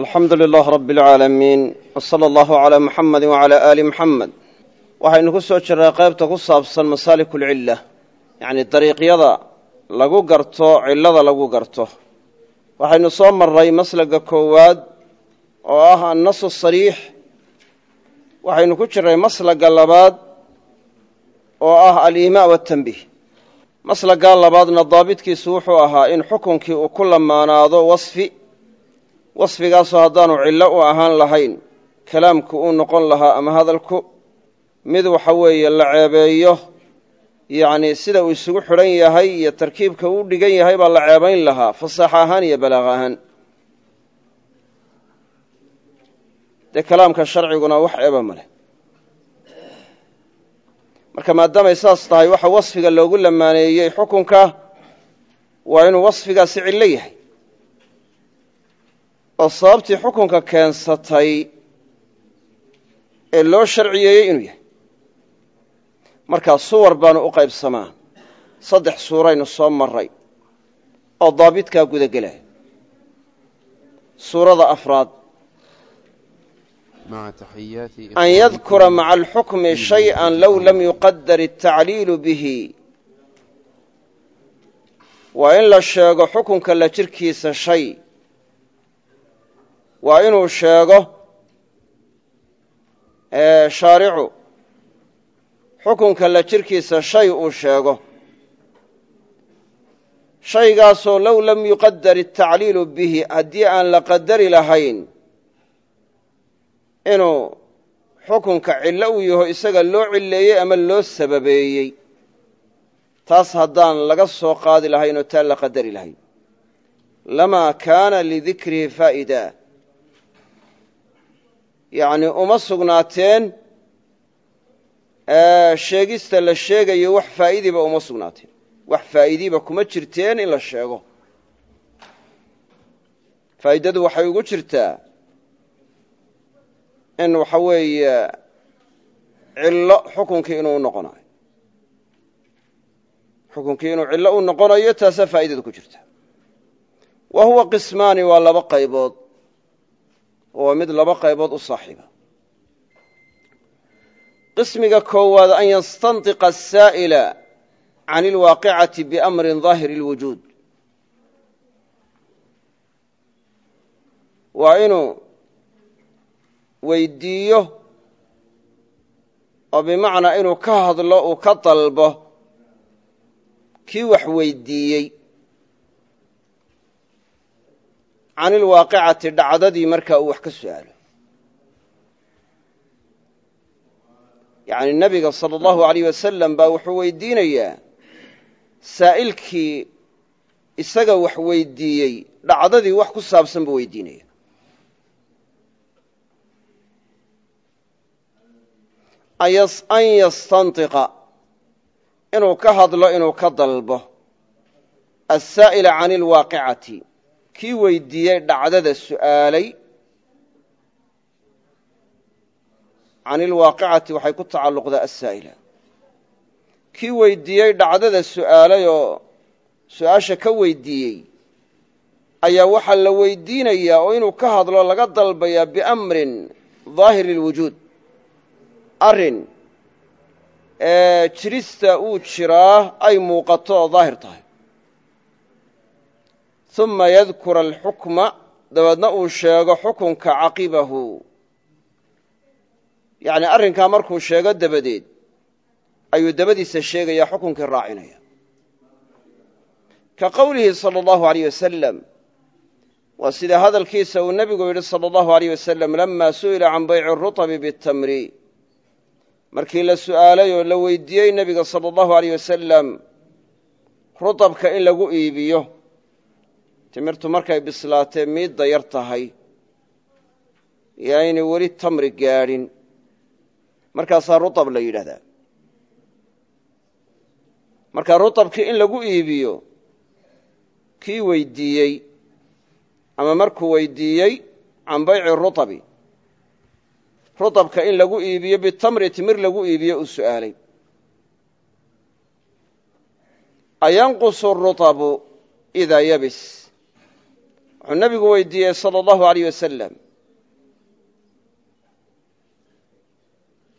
alxamdu lilah rab اlcaalamiin wsala allahu calaa muxamedi wacalaa aali muxamed waxaynu ku soo jirnay qaybta ku saabsan masaalik ulcilla yacni dariiqyada lagu garto cillada lagu garto. Waxaynu soo maray maslaga koowaad oo ah annasu sariix. Waxaynu ku jirnay maslaga labaad oo ah aliimaa watanbiih maslagaa labaadna daabitkiisu wuxuu ahaa in xukunkii uu ku lamaanaado wasfi wasfigaasoo haddaanu cillo u ahaan lahayn kalaamku uu noqon lahaa ama hadalku mid waxa weeye la ceebeeyo yacni sida uu isugu xidhan yahay iyo tarkiibka uu dhigan yahay baa la ceebayn lahaa fasaaxa ahaan iyo balaaq ahaan. Dee kalaamka sharciguna wax ceeba ma leh. Marka maadaamay saas tahay waxa wasfiga loogu lamaaneeyey xukunka waa inuu wasfigaasi cillo yahay oo sababtii xukunka keensatay ee loo sharciyeeyey inuu yahay. Markaa suwar baanu u qaybsamaa. Saddex suuraynu soo maray oo daabitkaa guda suurada afraad. An yadkura maca alxukmi shay an low lam yuqadar itacliilu bihi. Waa in la sheego xukunka la jirkiisa shay waa inuu sheego shaaricu xukunka la jirkiisa shay uu sheego. Shaygaasoo low lam yuqadar الtacliilu bihi haddii aan la qadari lahayn inuu xukunka cillo uu yaho isaga loo cilleeyey ama loo sababeeyey taas haddaan laga soo qaadi lahayn oo taa la qadari lahayn. Lamaa kaana lidikrihi faa'ida yacni uma sugnaateen sheegista la sheegayo wax faa'idiiba uma sugnaateen. Wax faa'idiiba kuma jirteen in la sheego. Faa'idadu waxay ugu jirtaa in waxa weeye cillo xukunkii inuu noqonayo xukunkii inuu cillo u noqonayo taasaa faa'idadu ku jirta wa huwa qismaani waa laba qaybood oo mid laba qaybood u saaxiiba. Qismiga koowaad an yastandiqa asaa'ila can ilwaaqicati biamrin daahiri اlwujuud waa inuu weydiiyo oo bimacnaa inuu ka hadlo uu ka dalbo kii wax weydiiyey. Can ilwaaqicati dhacdadii markaa uu wax ka su'aalo. Yacni nebiga sala allahu alayh wasalam baa wuxuu weydiinayaa saa'ilkii isaga wax weydiiyey dhacdadii wax ku saabsan buu weydiinaya an yastanطiqa inuu ka hadlo inuu ka dalbo. Asaa'ila can ilwaaqicati kii weydiiyey dhacdada su'aalay can ilwaaqicati waxay ku tacalluqdaa asaa'ila kii weydiiyey dhacdada su'aalay oo su'aasha ka weydiiyey ayaa waxaa la weydiinayaa oo inuu ka hadlo laga dalbayaa biamrin daahiri اlwujuud arrin ee jirista uu jiraa ay muuqato oo daahir tahay uma yadkura alxukma dabeedna uu sheego xukunka caqibahu. yacni arrinkaa markuu sheego dabadeed ayuu dabadiisa sheegayaa xukunkii raacinaya. Ka qowlihi sala allahu alayh wasalam waa sida hadalkiisa uu nebigu yidhi sala allahu alayh wasalam lama su'ila can bayci ruطbi bitamri. Markii la su'aalay oo la weydiiyey nebiga sala allahu aleyh wasalam rutabka in lagu iibiyo timirtu markay bislaatee miidda yar tahay iyo weli tamri gaadhin. Markaasaa rutab la yidhahdaa. Marka rutabkii in lagu iibiyo kii weydiiyey ama markuu weydiiyey can bayci rutabi. Rutabka in lagu iibiyo bitamri timir lagu iibiyo uu su'aalay. Ayanqusu rutabu idaa yabis wuxuu nebigu weydiiyey sala allahu alayh wasalam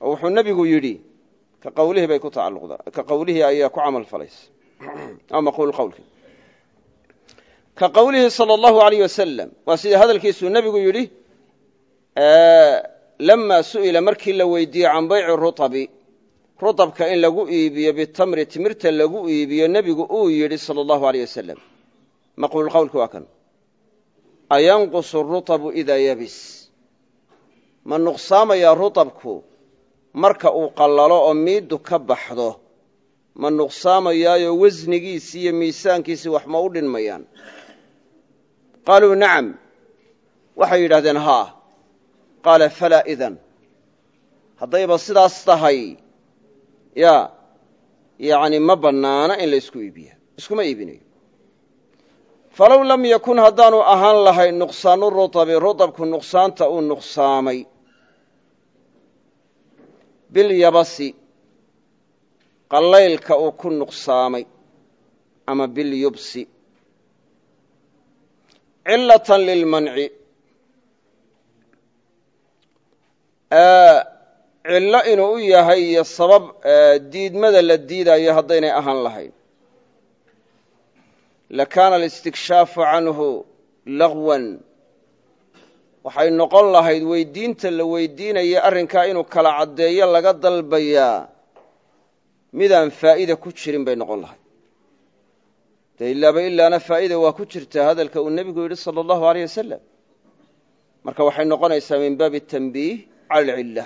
oo wuxuu nebigu yidhi ka qawlihii bay ku tacalluqdaa ka qawlihii ayaa ku camal falaysa ama maquul qawlki ka qawlihi salى اllahu alayh wasalam waa sida hadalkiisuu nebigu yidhi lama su'ila markii la weydiiyey can bayci ruطabi ruطabka in lagu iibiyo bitamri timirta lagu iibiyo nebigu uu yidhi salى اllahu aleyh wasalam maquul qawlki waa kan ayanqusu ruطabu idaa yabis. Ma nuqsaamayaa ruطabku marka uu qallalo oo miiddu ka baxdo. Ma nuqsaamayaayo wasnigiisii iyo miisaankiisii wax ma u dhinmayaan. Qaaluu nacam. Waxay yidhahdeen haa. Qaala falaa idan. Haddayba sidaas tahay ya yacni ma bannaana in la isku iibiya iskuma iibinayo falow lam yakun haddaanu ahaan lahayn nuqsaanu ruطabi ruطabku nuqsaanta uu nuqsaamay. Bilyabasi qallaylka uu ku nuqsaamay ama bilyubsi cilatan lilmanci cillo inuu u yahay iyo sabab diidmada la diidayo haddaynay ahaan lahayn lakaana alistiktshaafu canhu lagwan waxay noqon lahayd weydiinta la weydiinaya arrinkaa inuu kala caddeeyo laga dalbayaa midaan faa'iida ku jirin bay noqon lahayd dee ilaaba ilaana faa'iida waa ku jirtaa hadalka uu nebigu yidhi sala allahu aleyh wasalam marka waxay noqonaysaa min baabi atanbiih cala alcilla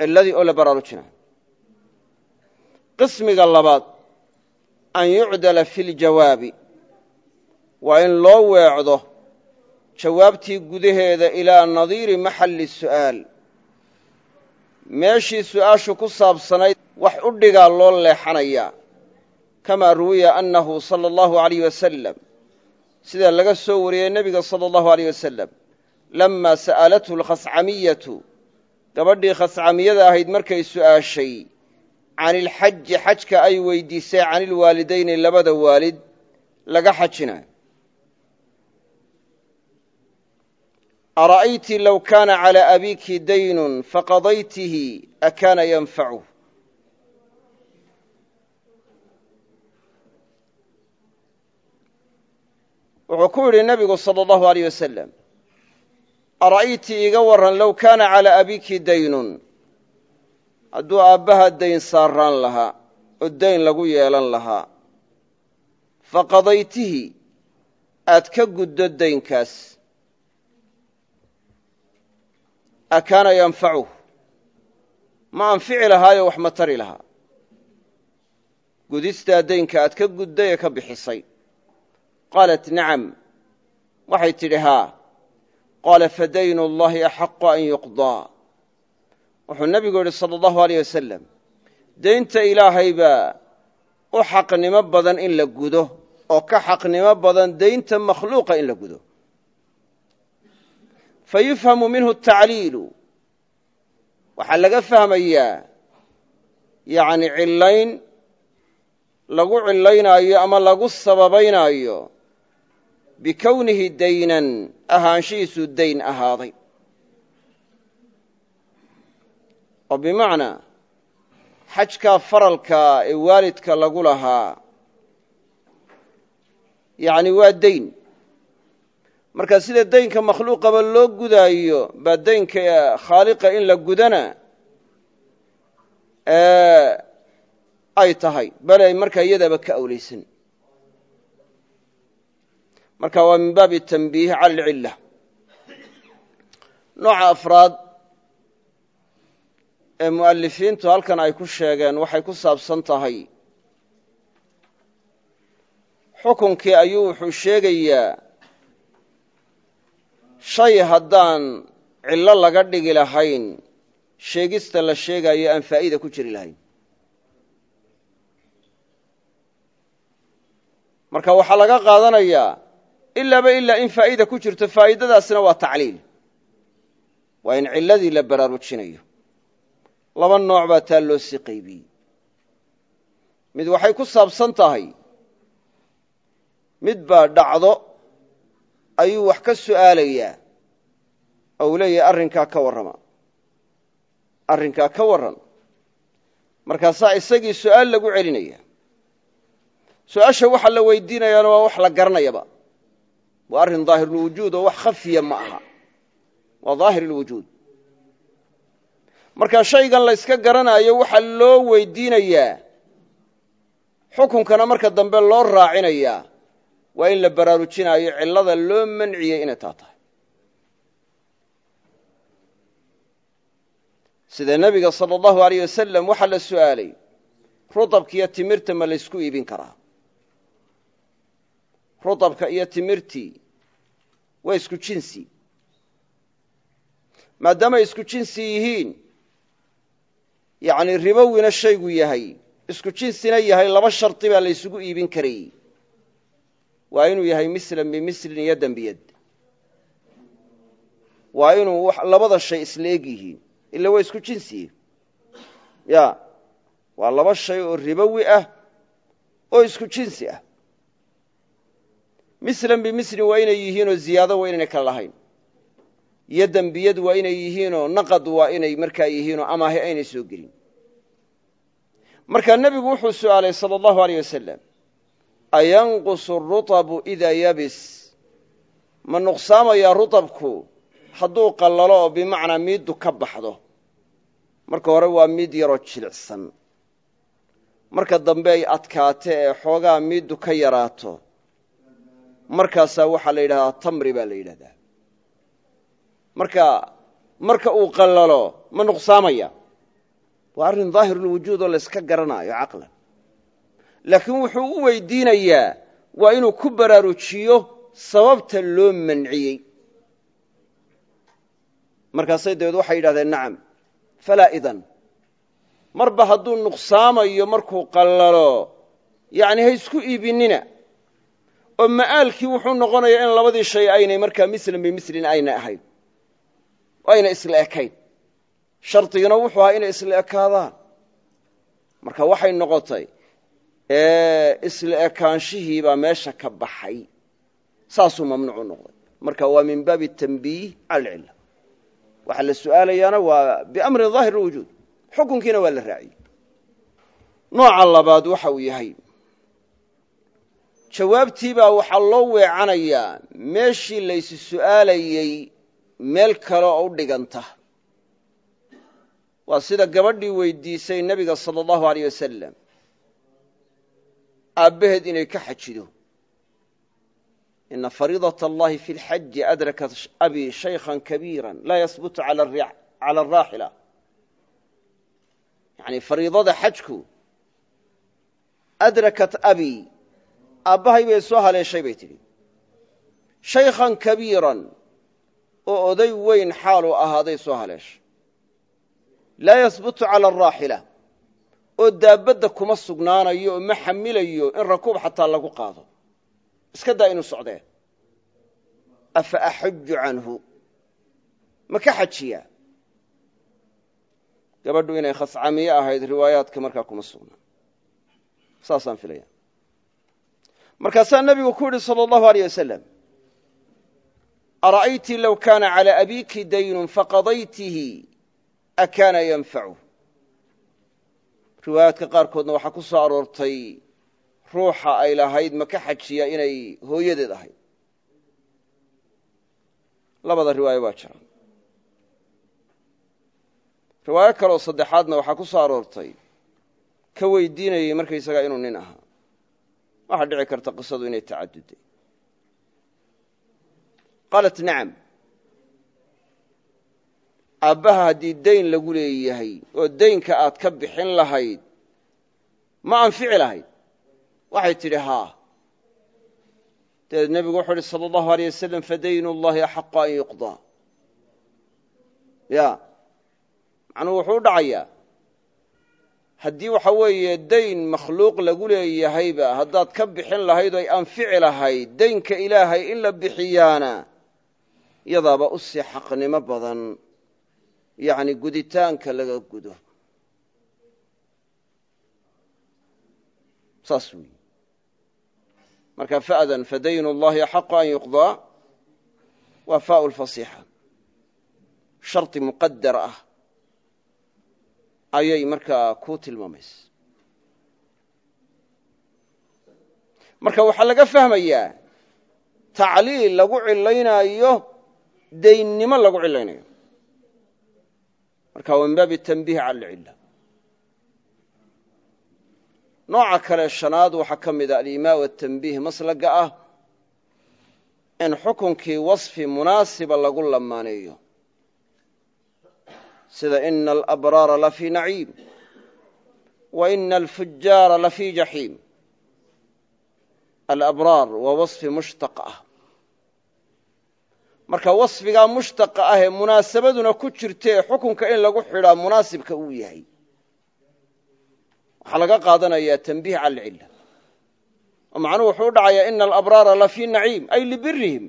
cilladii oo la baraarujinay qismiga labaad an yucdala fi ljawaabi waa in loo weecdo jawaabtii gudaheeda ilaa nadiiri maxalli su'aal. Meeshii su'aashu ku saabsanayd wax u dhigaa loo leexanayaa kamaa ruwiya annahu sala allahu alayh wasalam sida laga soo wariyey nebiga sala allahu aleyh wasalam lamaa sa'alathu alkhascamiyatu gabadhii khascamiyada ahayd markay su'aashay can ilxaji xajka ay weydiisay can ilwaalidayni labada waalid laga xajinayo ara'ayti low kaana calaa abiiki daynun faqadaytihi akaana yanfacuh wuxuu ku yidhi nebigu sala allahu aleyh wasalam ara'ayti iiga warran low kaana hadduu aabbaha dayn saaraan lahaa oo dayn lagu yeelan lahaa faqadaytihi aad ka guddo daynkaas. Akaana yanfacuh ma anfici lahaayo wax ma tari lahaa. Gudistaa daynka aad ka gudday ee ka bixisay. Qaalat nacam. Waxay tidhi haa. Qaala fadaynu اllahi axaqu an yuqdaa wuxuu nebigu yidhi salى اllahu aleyh wasalam daynta ilaahay baa u xaqnimo badan in la gudo oo ka xaqnimo badan daynta makhluuqa in la gudo. Fayufhamu minhu atacliilu waxaa laga fahmayaa yacni cillayn lagu cillaynaayo ama lagu sababaynaayo bikownihi daynan ahaanshihiisu dayn ahaaday oo bimacnaa xajkaa faralka ee waalidka lagu lahaa yacni waa dayn marka sida daynka makhluuqaba loo gudaayo baa daynka khaaliqa in la gudana ay tahay. Bale ay markaa iyadaaba ka awlaysan marka waa min baabi tanbiih cala alcilla. Nooca afraad ee mu'alifiintu halkan ay ku sheegeen waxay ku saabsan tahay. Xukunkii ayuu wuxuu sheegayaa shay haddaan cillo laga dhigi lahayn sheegista la sheegayo aan faa'iida ku jiri lahayn. Marka waxaa laga qaadanayaa ilaaba ilaa in faa'iida ku jirto faa'iidadaasina waa tacliil. Waa in cilladii la baraarujinayo laba nooc baa taa loo sii qaybiyey. Mid waxay ku saabsan tahay mid baa dhacdo ayuu wax ka su'aalayaa oo uu leeyahay arrinkaa ka warrama arrinkaa ka warran. Markaasaa isagii su'aal lagu celinaya su'aasha waxa la weydiinayaana waa wax la garanayaba waa arrin daahirulwujuud oo wax khafiya ma aha. Waa daahir lwujuud marka shaygan la yska garanayo waxaa loo weydiinayaa xukunkana marka dambe loo raacinayaa. Waa in la baraarujinaayo cillada loo manciyey inay taa tahay. Sida nebiga sala allahu aleyh wasalam waxaa la su'aalay. Rutabka iyo timirta ma laysku iibin karaa. Rutabka iyo timirtii waa isku jinsi. Maadaamay isku jinsi yihiin yacni ribowina shaygu yahay. Isku jinsina yahay laba shardi baa laysugu iibin karayy waa inuu yahay mislan bimislin iyo dembiyad waa inuu labada shay isla eg yihiin. Ila waa isku jinsiye ya waa laba shay oo ribowi ah oo isku jinsi ah. Mislan bimislin waa inay yihiinoo ziyaado waa inaynay kala lahayn iyo dembiyad waa inay yihiinoo naqad waa inay markaa yihiinoo amaahi aynay soo gelin. Markaa nebigu wuxuu su'aalay sala allahu aleyh wasalam ayanqusu rutabu idaa yabis. Ma nuqsaamayaa rutabku hadduu qallalo oo bimacnaa miiddu ka baxdo? Marka hore waa miid yaroo jilicsan. Marka dambe ay adkaate ee xoogaa miiddu ka yaraato markaasaa waxaa la yidhahdaa tamri baa la yidhahdaa marka marka uu qallalo ma nuqsaamaya. Waa arrin daahirulwujuud oo layska garanaayo caqlan. Laakiin wuxuu u weydiinayaa waa inuu ku baraarujiyo sababta loo manciyey. Markaasay dabeed waxay yidhahdeen nacam falaa idan. Marba hadduu nuqsaamayo markuu qallalo yacni ha isku iibinina. Oo ma'aalkii wuxuu noqonayaa in labadii shay aynay markaa mislan bimislin ayna ahayn oo ayna isla ekayn shardigina wuxuu ahaa inay isla ekaadaan. Marka waxay noqotay isla ekaanshihii baa meesha ka baxay. Saasuu mamnuucu noqday. Marka waa min baabi tanbiih cala alcilla waxaa la su'aalayaana waa biamrin daahir lwujuud xukunkiina waa la raaciyey. Nooca labaad waxa uu yahay jawaabtiibaa waxaa loo weecanayaa. Meeshii laysu su'aalayey meel kale oo u dhiganta. Waa sida gabadhii weydiisay nebiga sala allahu aleyh wasalam aabbaheed inay ka xajido. Ina fariidaة allahi fi اlxaji adrakat abi shaykhan kabiira laa yahbutu cala araaxila yani fariidada xajku adrakat abi aabbahay bay soo haleeshay bay tidhi. Shaykhan kabiiran oo oday weyn xaaluu ahaaday soo haleeshay laa yahbutu cala araaxila oo daabadda kuma sugnaanayo oo ma xamilayo in rakuub xataa lagu qaado. Iska daa inuu socdee. Afa axuju canhu? Ma ka xajiyaa? Gabadhu inay khascamiye ahayd riwaayaadka markaa kuma sugnaa. Saasaan filaya markaasaa nebigu ku yidhi salى اllahu aleyh wasalam ara'ayti low kaana calى abiki daynun faqadaytihi akaana yanfacu riwaayaadka qaarkoodna waxaa ku soo aroortay ruuxa ay lahayd ma ka xajiya inay hooyadeed ahayd. Labada riwaayo baa jira riwaayo kaleoo saddexaadna waxaa ku soo aroortay ka weydiinayay markaysagaa inuu nin ahaa. Waxaa dhici karta qisadu inay tacadudday qaalat nacam aabbaha haddii dayn lagu leeyahay oo daynka aad ka bixin lahayd ma anfici lahayd waxay tidhi haa dabeed nebigu wuxuu uhi sala allahu aleyh wasalam fadaynu llahi axaqa an yuqdaa ya. Macnuu wuxuu u dhacayaa haddii waxa weeye dayn makhluuq lagu leeyahayba haddaad ka bixin lahayd oy anfici lahayd daynka ilaahay in la bixiyaana iyadaaba u sii xaqnimo badan yacni guditaanka laga gudo saas weyi marka fa'dan fadaynu اllahi axaqu an yuqضىa waa faau lfasiixa shardi muqadar ah ayay markaa ku tilmaamaysa marka waxaa laga fahmayaa tacliil lagu cilaynaayo daynnimo lagu cilaynayo marka waa min baabi tanbiih cala alcilla. Nooca kale shanaad waxaa ka mid a alimaa watanbiih maslaga ah in xukunkii wasfi munaasiba lagu lamaaneeyo. Sida ina alabraara lafii naciim wa ina alfujaara lafii jaxiim. Alabraar waa wasfi mushtaq ah marka wasfigaa mushtaqa ah ee munaasabaduna ku jirtae xukunka in lagu xidhaa munaasibka uu yahay. Waxaa laga qaadanayaa tanbiih cala alcilla oo macnuhu wuxuu u dhacayaa ina alabraara lafii naciim ay libirihim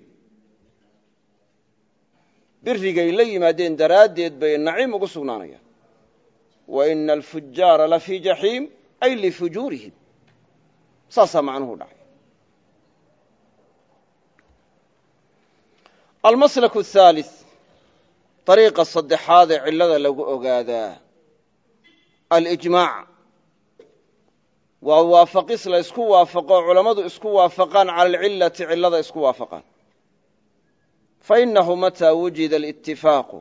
birigay la yimaadeen daraaddeed bay naciim ugu sugnaanayaan. Wa ina alfujaara lafii jaxiim ay lifujuurihim saasaa macnuhu dhacay almaslaku athaalith dariiqa saddexaad ee cillada lagu ogaadaa alijmaac waa waafaqis la isku waafaqo culammadu isku waafaqaan cala alcillati cillada isku waafaqaan. Fainahu mataa wujida alitifaaqu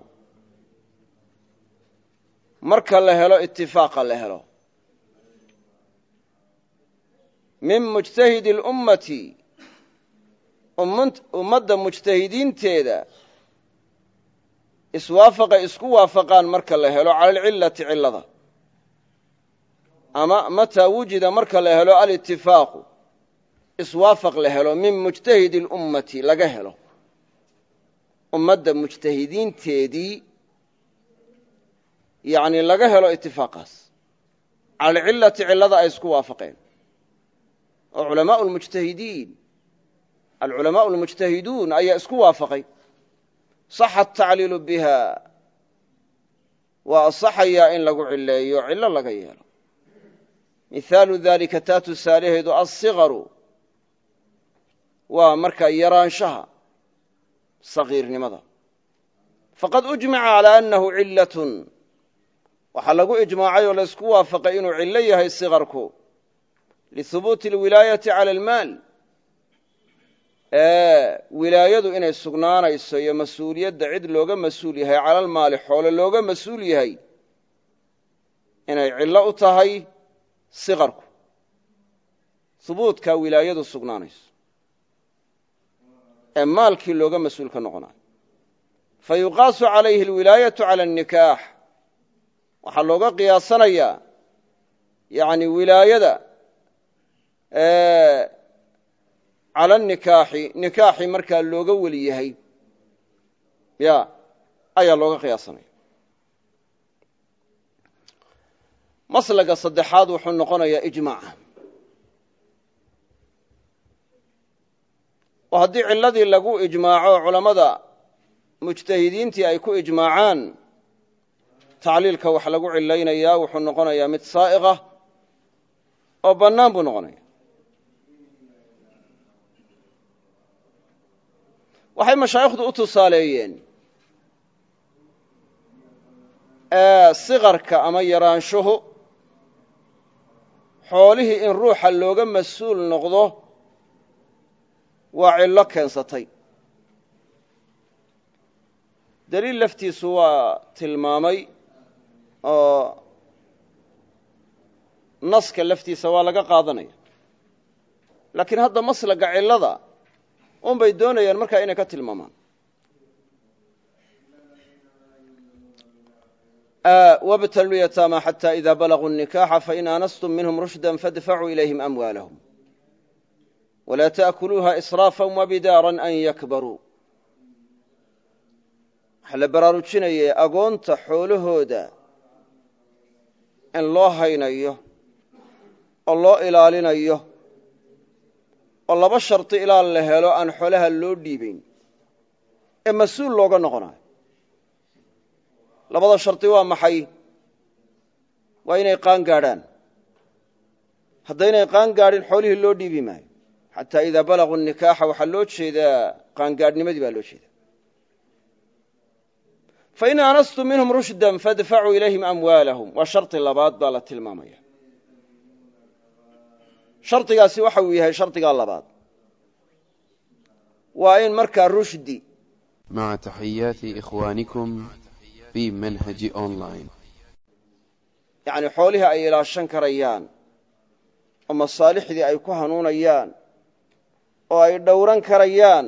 marka la helo itifaaqa la helo. Min mujtahidi اlummati ummadda mujtahidiinteeda iswaafaqay isku waafaqaan marka la helo cala alcillati cillada. Ama mataa wujida marka la helo alitifaaqu iswaafaq la helo min mujtahidi اlummati laga helo. Ummadda mujtahidiinteedii yani laga helo itifaaqaas cala alcillati cillada ay isku waafaqeen. Oo culamaau alculamaau almujtahiduun ayaa isku waafaqay saxa atacliilu biha waa asaxayaa in lagu cileeyo cillo laga yeelo mihaalu dalika taa tusaalaheedu alsigaru waa markaa yaraanshaha sagiirnimada faqad ujmaca calaa annahu cillatun waxaa lagu ijmaacay oo laysku waafaqay inuu cillo yahay sigarku lihubuuti alwilaayati cala almaal wilaayadu inay sugnaanayso iyo mas'uuliyadda cid looga mas'uul yahay calalmaali xoole looga mas'uul yahay inay cillo u tahay siqarku. Hubuudkaa wilaayadu sugnaanayso. Ee maalkii looga mas'uul ka noqonayo fa yuqaasu calayhi alwilaayatu cala annikaax waxaa looga qiyaasanayaa yani wilaayada cala nikaaxi nikaaxi markaa looga weli yahay ya ayaa looga qiyaasanaya. Maslaga saddexaad wuxuu noqonayaa ijmaaca. Oo haddii cilladii lagu ijmaaco culammada mujtahidiintii ay ku ijmaacaan tacliilka wax lagu cilaynayaa wuxuu noqonayaa mid saa'iqah oo bannaan buu noqonaya waxay mashaayikhdu u tusaaleeyeen sikarka ama yaraanshuhu xoolihii in ruuxa looga mas'uul noqdo waa cillo keensatay. Daliil laftiisu waa tilmaamay oo naska laftiisa waa laga qaadanaya. Laakiin hadda maslaga cillada unbay doonayaan markaa inay ka tilmaamaan. Ah, Wabtaluu yataama xata ida balaguu nikaxa fain aanastum minhm rushda fadfacuu ilayhim amwaalahum. Walaa taakuluuha israafa wabidaara an yakbaruu. Waxaa la baraarujinaya agoonta xoolahooda in loo haynayo oo loo ilaalinayo oo laba shardi ilaa la helo aan xoolaha loo dhiibayn ee mas'uul looga noqonayo labada shardi waa maxay? Waa inay qaan gaadhaan. Haddaynay qaan gaadhin xoolihii loo dhiibi maayo. Xataa idaa balaguu nikaaxa waxaa loo jeedaa qaangaadhnimadii baa loo jeedaa. Fain aanastum minhum rushdan faadfacuu ilayhim amwaalahum. Waa shardi labaad baa la tilmaamaya shardigaasi waxa uu yahay shardigaa labaad. Waa in markaa rushdi. Maca taxiyaati ikhwaanikum fi manhaji online. Yacnii xoolihii ay ilaashan karayaan oo masaalixdii ay ku hanuunayaan oo ay dhowran karayaan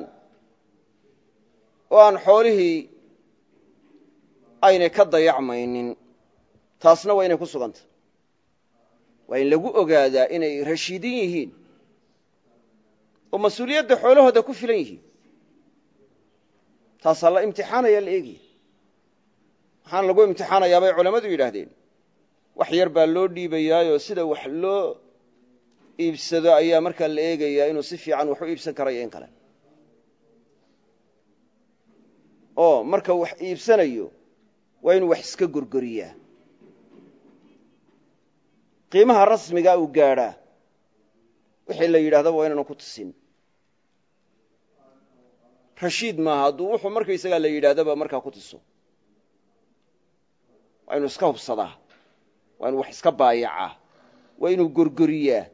oo aan xoolihii aynay ka dayacmaynin taasna waa inay ku sugantah waa in lagu ogaadaa inay rashiidin yihiin oo mas'uuliyadda xoolahooda ku filan yihiin. Taasaa la imtixaanaya la eegaya waxaana lagu imtixaanayaa bay culammadu yidhaahdeen. Wax yar baa loo dhiibayaayoo sida wax loo iibsado ayaa markaa la eegayaa inuu si fiican wax u iibsan karayo in kale. Oo marka wax iibsanayo waa inuu wax iska gorgoriyaa qiimaha rasmigaa uu gaadhaa wixii la yidhahdaba waa inaanu ku tusin. Rashiid maaha hadduu wuxuu markaysagaa la yidhaahdaba markaa ku tuso. Waa inuu iska hubsadaa waa inuu wax iska baayacaa waa inuu gorgoriyaa.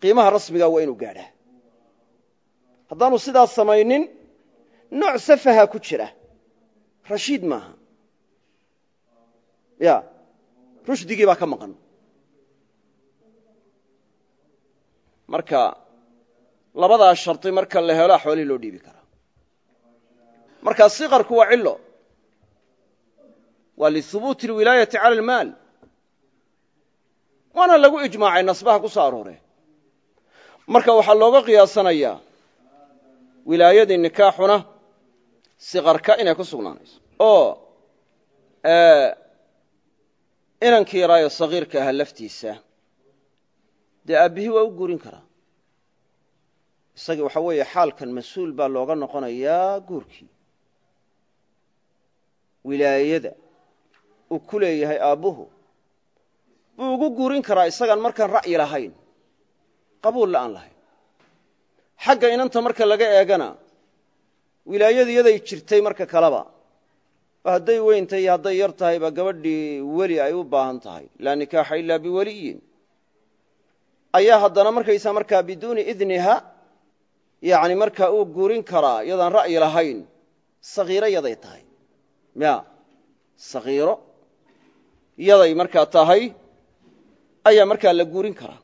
Qiimaha rasmigaa waa inuu gaadhaa haddaanu sidaas samaynin nooc safaha ku jira. Rashiid maaha. Ya rushdigii baa ka maqan marka labadaa shardi marka la helaa xoolihii loo dhiibi karaa marka siqarku waa cilo waa lihubuuti اlwilaayati cala almaal. Waana lagu ijmaacay nasbaha ku soo aroore. Marka waxaa looga qiyaasanayaa wilaayadii nikaaxuna siqarka inay ku sugnaanayso. Oo inankii yaraayo sagiirka ahaa laftiisa dee aabbihii waa u guurin karaa. Isagii waxa weeye xaalkan mas'uul baa looga noqonayaa guurkii. Wilaayada uu ku leeyahay aabbuhu buu ugu guurin karaa isagaan markaan ra'yi lahayn qabuulla aan lahayn. Xagga inanta marka laga eegana wilaayadu yaday jirtay marka kaleba oo hadday weyntahay iyo hadday yar tahayba gabadhii weli ay u baahan tahay. Laa nikaaxa ilaa biweliyin ayaa haddana markaysaa markaa biduuni idniha yani markaa uu guurin karaa yadaan ra'yi lahayn sagiiro yaday tahay. Ya sagiiro yaday markaa tahay ayaa markaa la guurin karaa.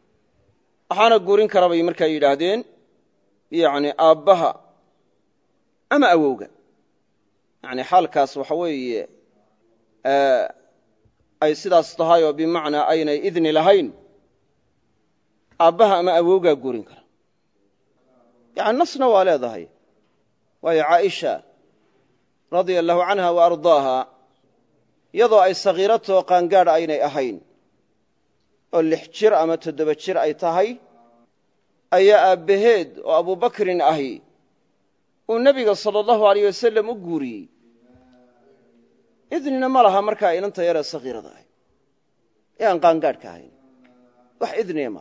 Waxaana guurin kara bay markaa yidhaahdeen yani aabbaha ama awowga. Yani xaalkaas waxa weeye ay sidaas tahay oo bimacnaa aynay idni lahayn aabbaha ama awowgaa guurin kara. Yani nasna waa leedahay. Waayo caaisha radia allahu canha wa ardaaha iyadoo ay sagiiratoo qaangaadh aynay ahayn oo lix jir ama toddoba jir ay tahay ayaa aabbaheed oo abubakrin ahi uu nebiga sala allahu alayh wasalam u guuriyey. Idnina ma laha markaa inanta yaree sagiirada ahy ee aan qaangaadhka ahayn. Wax idniya ma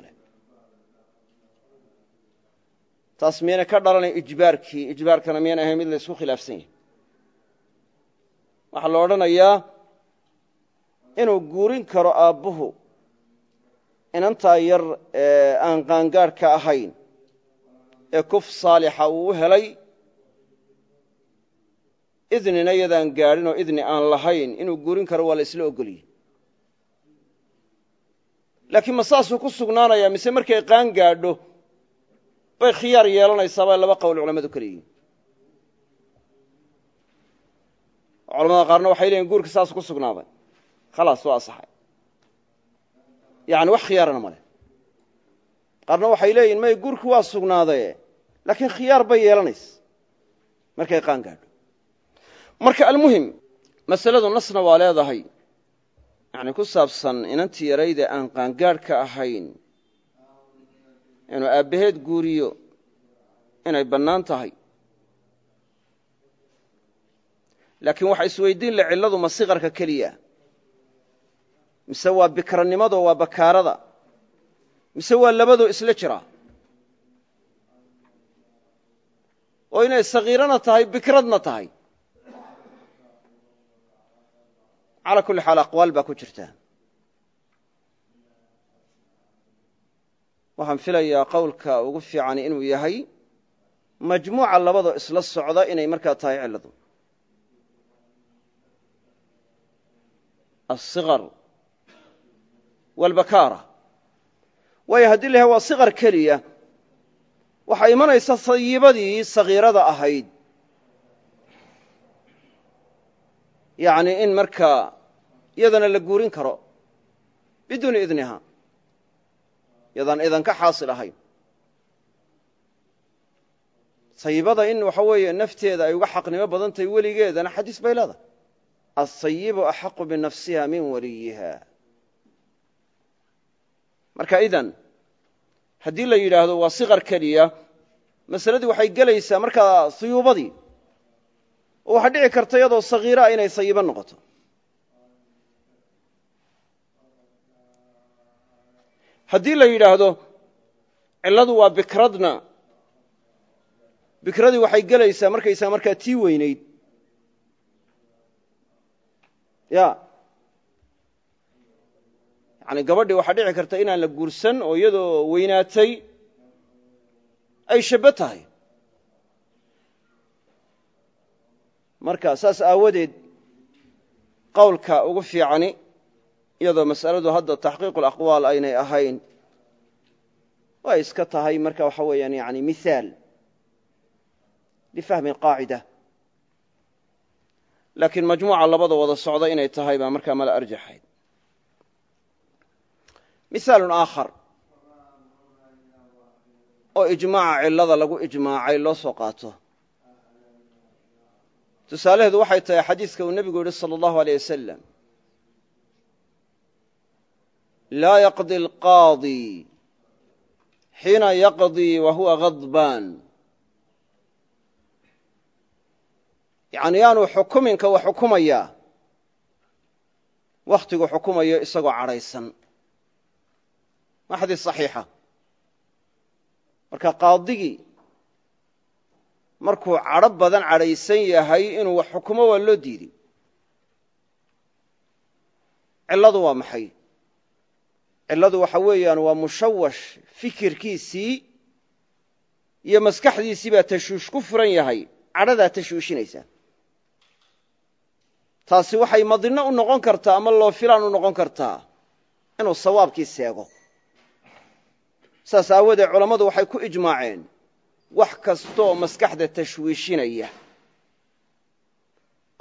taas miyayna ka dhalanayn ijbaarkii ijbaarkana miyayna ahayn mid la ysku khilaafsan yahay. Waxaa la odhanayaa inuu guurin karo aabbuhu inantaa yar aan qaangaadhka ahayn ee kuf saalixa uu u helay idnina yadaan gaadhin oo idni aan lahayn inuu guurin karo waa la isla ogoliyey. Laakiin ma saasuu ku sugnaanayaa mise markay qaan gaadho bay khiyaar yeelanaysaa bay laba qowl culamadu ka leeyihiin culamada qaarna waxay leeyiin guurka saas ku sugnaaday khalaas waa asaxay yani wax khiyaarana ma leh. Qaarna waxay leeyihiin may guurki waa sugnaadaye laakiin khiyaar bay yeelanaysa. Markay qaan gaadho marka almuhim masaladu nasna waa leedahay. Yani ku saabsan inantii yarayde aan qaangaadhka ahayn inuu aabbaheed guuriyo inay bannaan tahay. Laakiin waxa isweydiin la cilladu ma siqarka keliya. Mise waa bikranimado waa bakaarada mise waa labadoo isla jira? Oo inay sagiirana tahay bikradna tahay? Calaa kulli xaal aqwaal baa ku jirta waxaan filayaa qowlka ugu fiican inuu yahay majmuuca labadoo isla socda inay markaa tahay cilladu. Alsiqar waalbakaara waayo haddii la waa siqar keliya waxaa imanaysa sayibadii sagiirada ahayd. Yacni in markaa iyadana la guurin karo biduuni idniha yadaan idan ka xaasil ahayn. Sayibada in waxa weeye nafteeda ay uga xaqnimo badan tahay weligeedana xadiis bay leedahay. Asayibu axaqu binafsiha min waliyiha. Marka idan haddii la yidhaahdo waa siqar keliya masaladii waxay gelaysaa markaa suyuubadii. Oo waxaa dhici karta iyadoo sagiiraa inay sayibo noqoto haddii la yidhaahdo cilladu waa bikradna. Bikradii waxay gelaysaa markaysaa markaa tii weynayd. Ya. Yani gabadhii waxaa dhici karta inaan la guursan oo iyadoo weynaatay ay shabbo tahay. Marka saas aawadeed qowlka ugu fiicani iyadoo mas'aladu hadda taxqiiqu alaqwaal aynay ahayn way iska tahay marka waxa weeyaan yani mihaal lifahmi alqaacida laakiin majmuuca labada wada socda inay tahay baa markaa mala arjaxayd mihaalun aakhar oo ijmaaca cillada lagu ijmaacay loo soo qaato. Tusaalaheedu waxay tahay xadiiska uu nebigu yidhi salى اllahu aleyh wasalam laa yaqdi alqaadi xiina yaqdii wa huwa gadbaan yani yaanu xukuminka wax xukumayaa wakhtigu xukumayo isagoo cadhaysan. Waa xadiis saxiixa. Marka qaadigii markuu cadho badan cadhaysan yahay inuu wax xukumo waa loo diiday cilladu waa maxay cilladu waxa weeyaan waa mushawash fikirkiisii iyo maskaxdiisii baa tashuush ku furan yahay cadhadaa tashuushinaysa taasi waxay madinno u noqon kartaa ama loo filaan u noqon kartaa inuu sawaabkii seego. Saas aawoodee culammadu waxay ku ijmaaceen wax kastooo maskaxda tashwiishinaya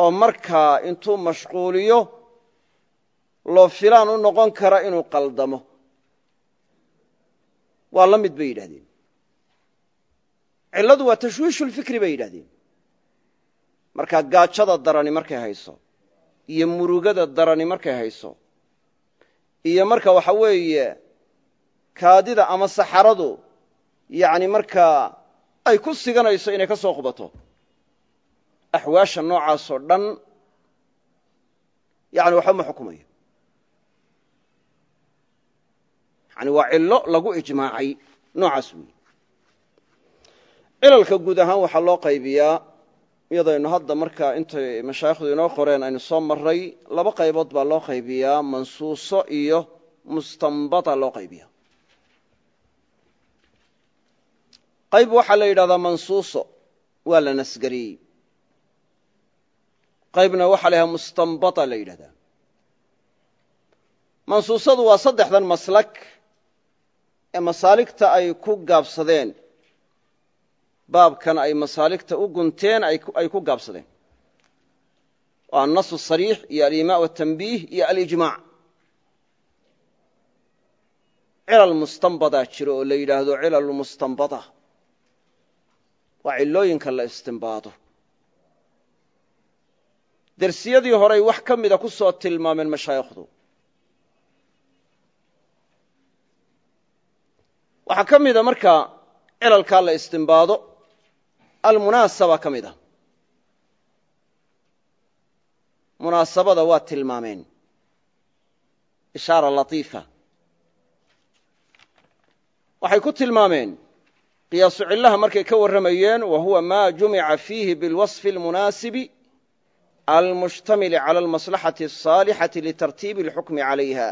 oo markaa intuu mashquuliyo loo filaan u noqon kara inuu qaldamo. Waa la mid bay yidhahdeen cilladu waa tashwiishulfikri bay yidhahdeen markaa gaajada darani markay hayso iyo murugada darani markay hayso iyo marka waxa weeye kaadida ama saxaradu yacni markaa ay ku siganayso inay ka soo qubato. Axwaasha noocaasoo dhan yani waxba ma xukumayo yani waa cillo lagu ijmaacay noocaas weeye cilalka guud ahaan waxaa loo qaybiyaa iyadaynu hadda markaa intay mashaayikhdu inoo qoreen aynu soo maray laba qaybood baa loo qaybiyaa mansuuso iyo mustanbata loo qaybiya qayb waxaa la yidhahdaa mansuuso waa la nasgariyey. Qaybna waxaa la mustanbata la yidhahdaa. Mansuusadu waa saddexdan maslak ee masaaligta ay ku gaabsadeen. Baabkan ay masaaligta u gunteen ay ku gaabsadeen. Waa annasu sariix iyo alimaa watanbiih iyo alijmac cilal mustanbadaa jiro oo la yidhaahdo cilalu mustanbada. Waa cillooyinka la istimbaado. Dersiyadii horey wax ka mida ku soo tilmaameen mashaayikhdu waxaa ka mida markaa cilalkaa la istimbaado almunaasaba ka mid a. Munaasabada waa tilmaameen. Ishaara latiifa. Waxay ku tilmaameen qiyaasu cillaha markay ka warramayeen wa huwa ma jumica fiihi bilwasfi almunaasibi almushtamili cala almaslaxati asaalixati litartiibi alxukmi calayha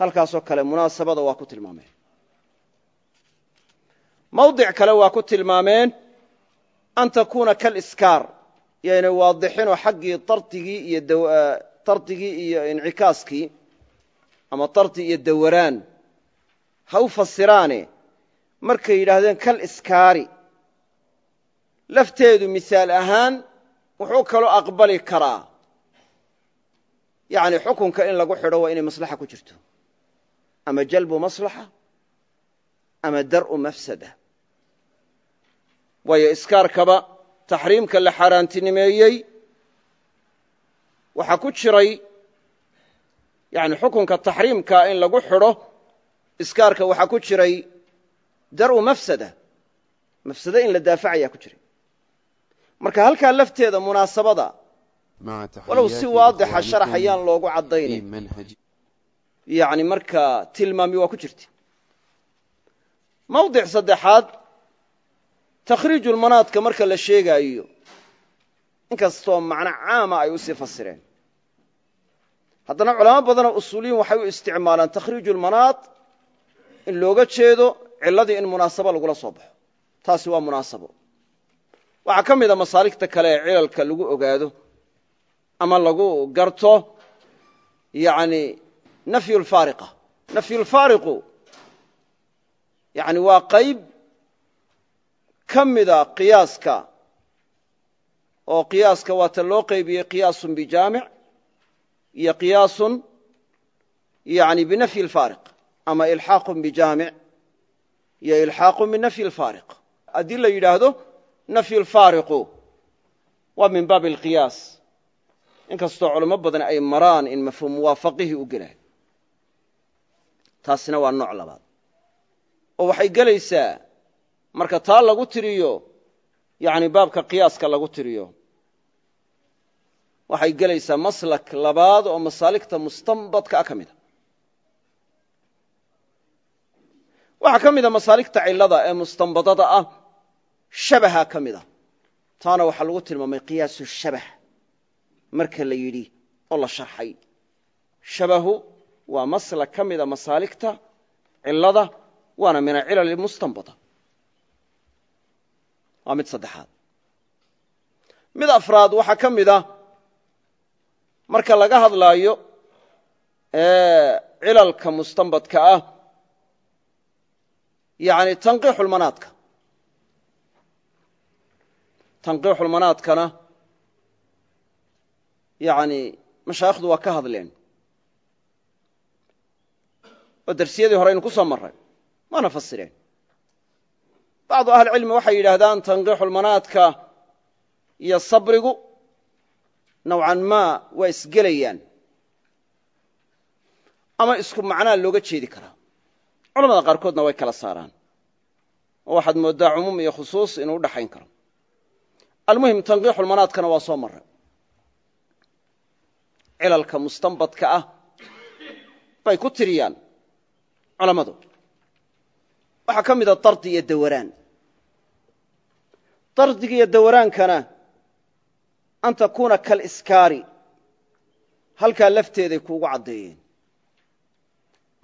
halkaasoo kale munaasabada waa ku tilmaameen. Mawdic kale waa ku tilmaameen an takuuna kaliskaar yaynay waadixinoo xaggii dardigii iyo dardigii iyo incikaaskii ama dardi iyo dawaraan ha u fasiraane markay yidhaahdeen kal iskaari. Lafteedu misaal ahaan wuxuu kaloo aqbali karaa. Yani xukunka in lagu xidho waa inay maslaxa ku jirto ama jalbu maslaxa ama dar'u mafsada waayo iskaarkaba taxriimka la xaaraantinimeeyey waxaa ku jiray yani xukunka taxriimka in lagu xidho iskaarka waxaa ku jiray dar'u mafsada mafsado in la daafacayaa ku jiray marka halkaa lafteeda munaasabada walow si waadixa sharax ayaan loogu caddaynin yani markaa tilmaami waa ku jirta mawdic saddexaad takhriijulmanaadka marka la sheegaayo inkastoo macno caama ay u sii fasireen. Haddana culamo badanoo usuuliyin waxay u isticmaalaan takhriijulmanaad in looga jeedo cilladii in munaasabo lagula soo baxo. Taasi waa munaasabo. Waxaa ka mida masaaligta kale ee cilalka lagu ogaado ama lagu garto yani nafyulfaariqa nafyulfaariqu yani waa qayb ka mida qiyaaska. oo qiyaaska waata loo qaybiyey qiyaasun bijaamic iyo qiyaasun yani binafyi lfaariq ama ilxaaqun bijaamic iyo ilxaaqun binafyi lfaariq haddii la yidhaahdo nafyu lfaariqu waa min baabi alqiyaas. Inkastoo culamo badan ay maraan in mafhuum muwaafaqihii u gelayo taasina waa nooc labaad. oo waxay gelaysaa marka taa lagu tiriyo yani baabka qiyaaska lagu tiriyo. waxay gelaysaa maslak labaad oo masaaligta mustanbadka ah ka mida waxaa ka mida masaaligta cilada ee mustanbadada ah shabaha ka mida taana waxaa lagu tilmaamay qiyaasu shabah marka la yidhi oo la sharxay. shabahu waa maslak ka mida masaaligta cilada waana min acilal mustanbada. Waa mid saddexaad. Mid afraad waxaa ka mida marka laga hadlaayo cilalka mustanbadka ah yani tanqiixulmanaadka tanqiixulmanaadkana yani mashaayikhdu waa ka hadleen oo darsiyadii hore aynu ku soo marray. Waana fasireen. Bacdu ahlicilmi waxay yidhaahdaan tanqiixulmanaadka iyo sabrigu nowcan maa waa isgelayaan. Ama isku macnaa looga jeedi karaa. Culamada qaarkoodna way kala saaraan. Oo waxaad mooddaa cumuum iyo khusuus inuu udhaxayn karo. Almuhim tanqiixulmanaadkana waa soo maray cilalka mustanbadka ah bay ku tiriyaan culammadu waxaa ka mida dardi iyo dawaraan. Dardiga iyo dawaraankana an takuuna kaliskaari halkaa lafteeday kuugu caddeeyeen.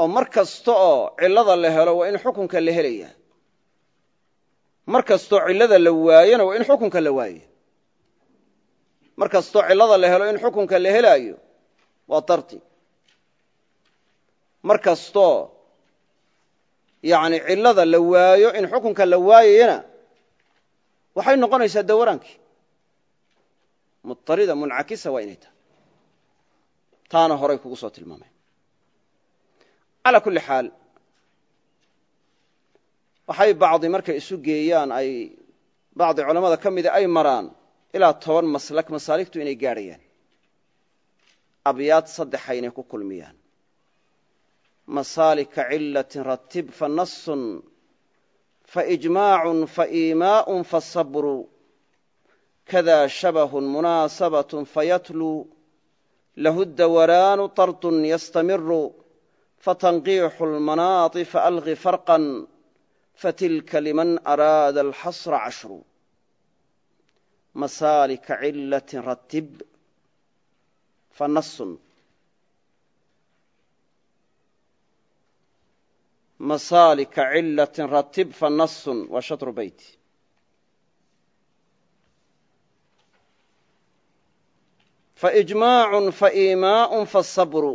Oo mar kasta oo cillada la helo waa in xukunka la helayaa. Mar kastoo cillada la waayona waa in xukunka la waaye. Mar kastoo cillada la helo in xukunka la helaayo waa dardi. Mar kastoo yani cillada la waayo in xukunka la waayayana waxay noqonaysaa dawaraankii mutarida muncakisa waa inay tahay. Taana horay kugu soo tilmaameen calaa kulli xaal waxay bacdi markay isu geeyaan ay bacdi culammada ka mida ay maraan ilaa toban maslak masaaligtu inay gaadhayaan. Abyaad saddexa inay ku kulmiyaan masaalika cilatin ratib fanasun faijmaacun faiimaa'un fasabru kada shabahun munaasabatun fayatluu lahu dawaraanu tardun yastamiru fatanqiixu lmanaati faalqi farqan fatilka liman araada alxasra cashru masaalika cilatin ratib fanasun masaalika cilatin ratib fanasun waa shatru beyti faijmaacu faiimaau fasabru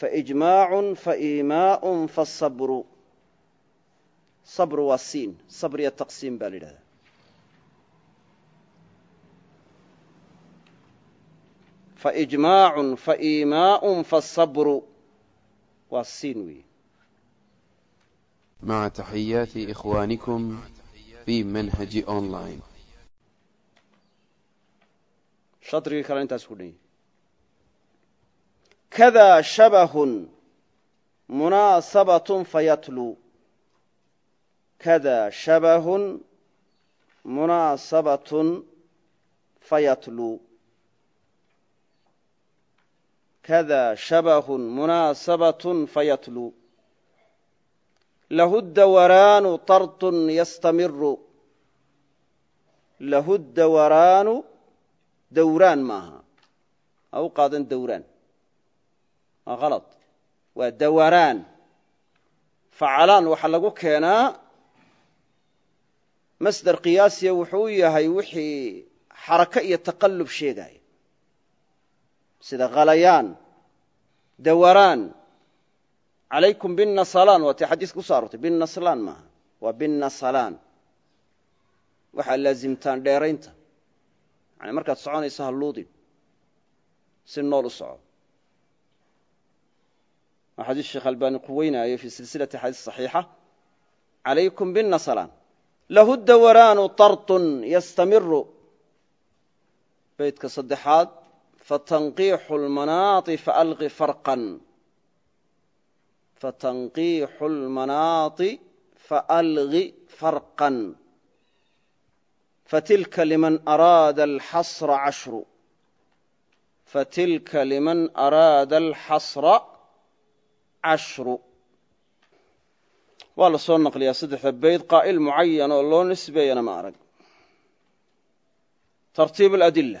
faijmaacu faiimaau fasabru sabru. Waa siin. Sabriya taqsiim baa la yidhahdaa. Faijmaacu faiimaau fasabru waa siin weeye مع تحيات إخوانكم في منهج أونلاين shadrigii kale intaas ku dhan yahy kadaa shabahun munaasabatun fayatluu kadaa shabahun munaasabatun kadaa shabahun munaasabatun fayatluu lahu dawaraanu tartun yastamiru lahu dawaraanu dawraan maaha ha u qaadan dawraan waa kalad waa dawaraan facalaan waxaa lagu keenaa masdar qiyaasiya wuxuu u yahay wixii xarako iyo taqallub sheegaya sida khalayaan dawaraan. Calaykum binnasalaan waa tii xadiiska ku so arortay. Binnaslaan maaha. Waa binnasalaan waxaa laazimtaan dheeraynta. Yani markaad soconayso halluudin si nool u soco. Waa xadiis sheekh albaani quweynaayo fii silsilati xadiis صaxiixa calaykum binnasalaan lahu dawaraanu tartun yastamiru beytka saddexaad fatanqiixu lmanaai faalqi farqan fatanqiixu lmanaati faalqi farqan fatilka liman araada alxasra cashru fatilka liman araada alxasra cashru waa la soo naqliyaa saddexda bayd qaa'il mucayan oo loo nisbeeyana ma arag. Tartiib aladila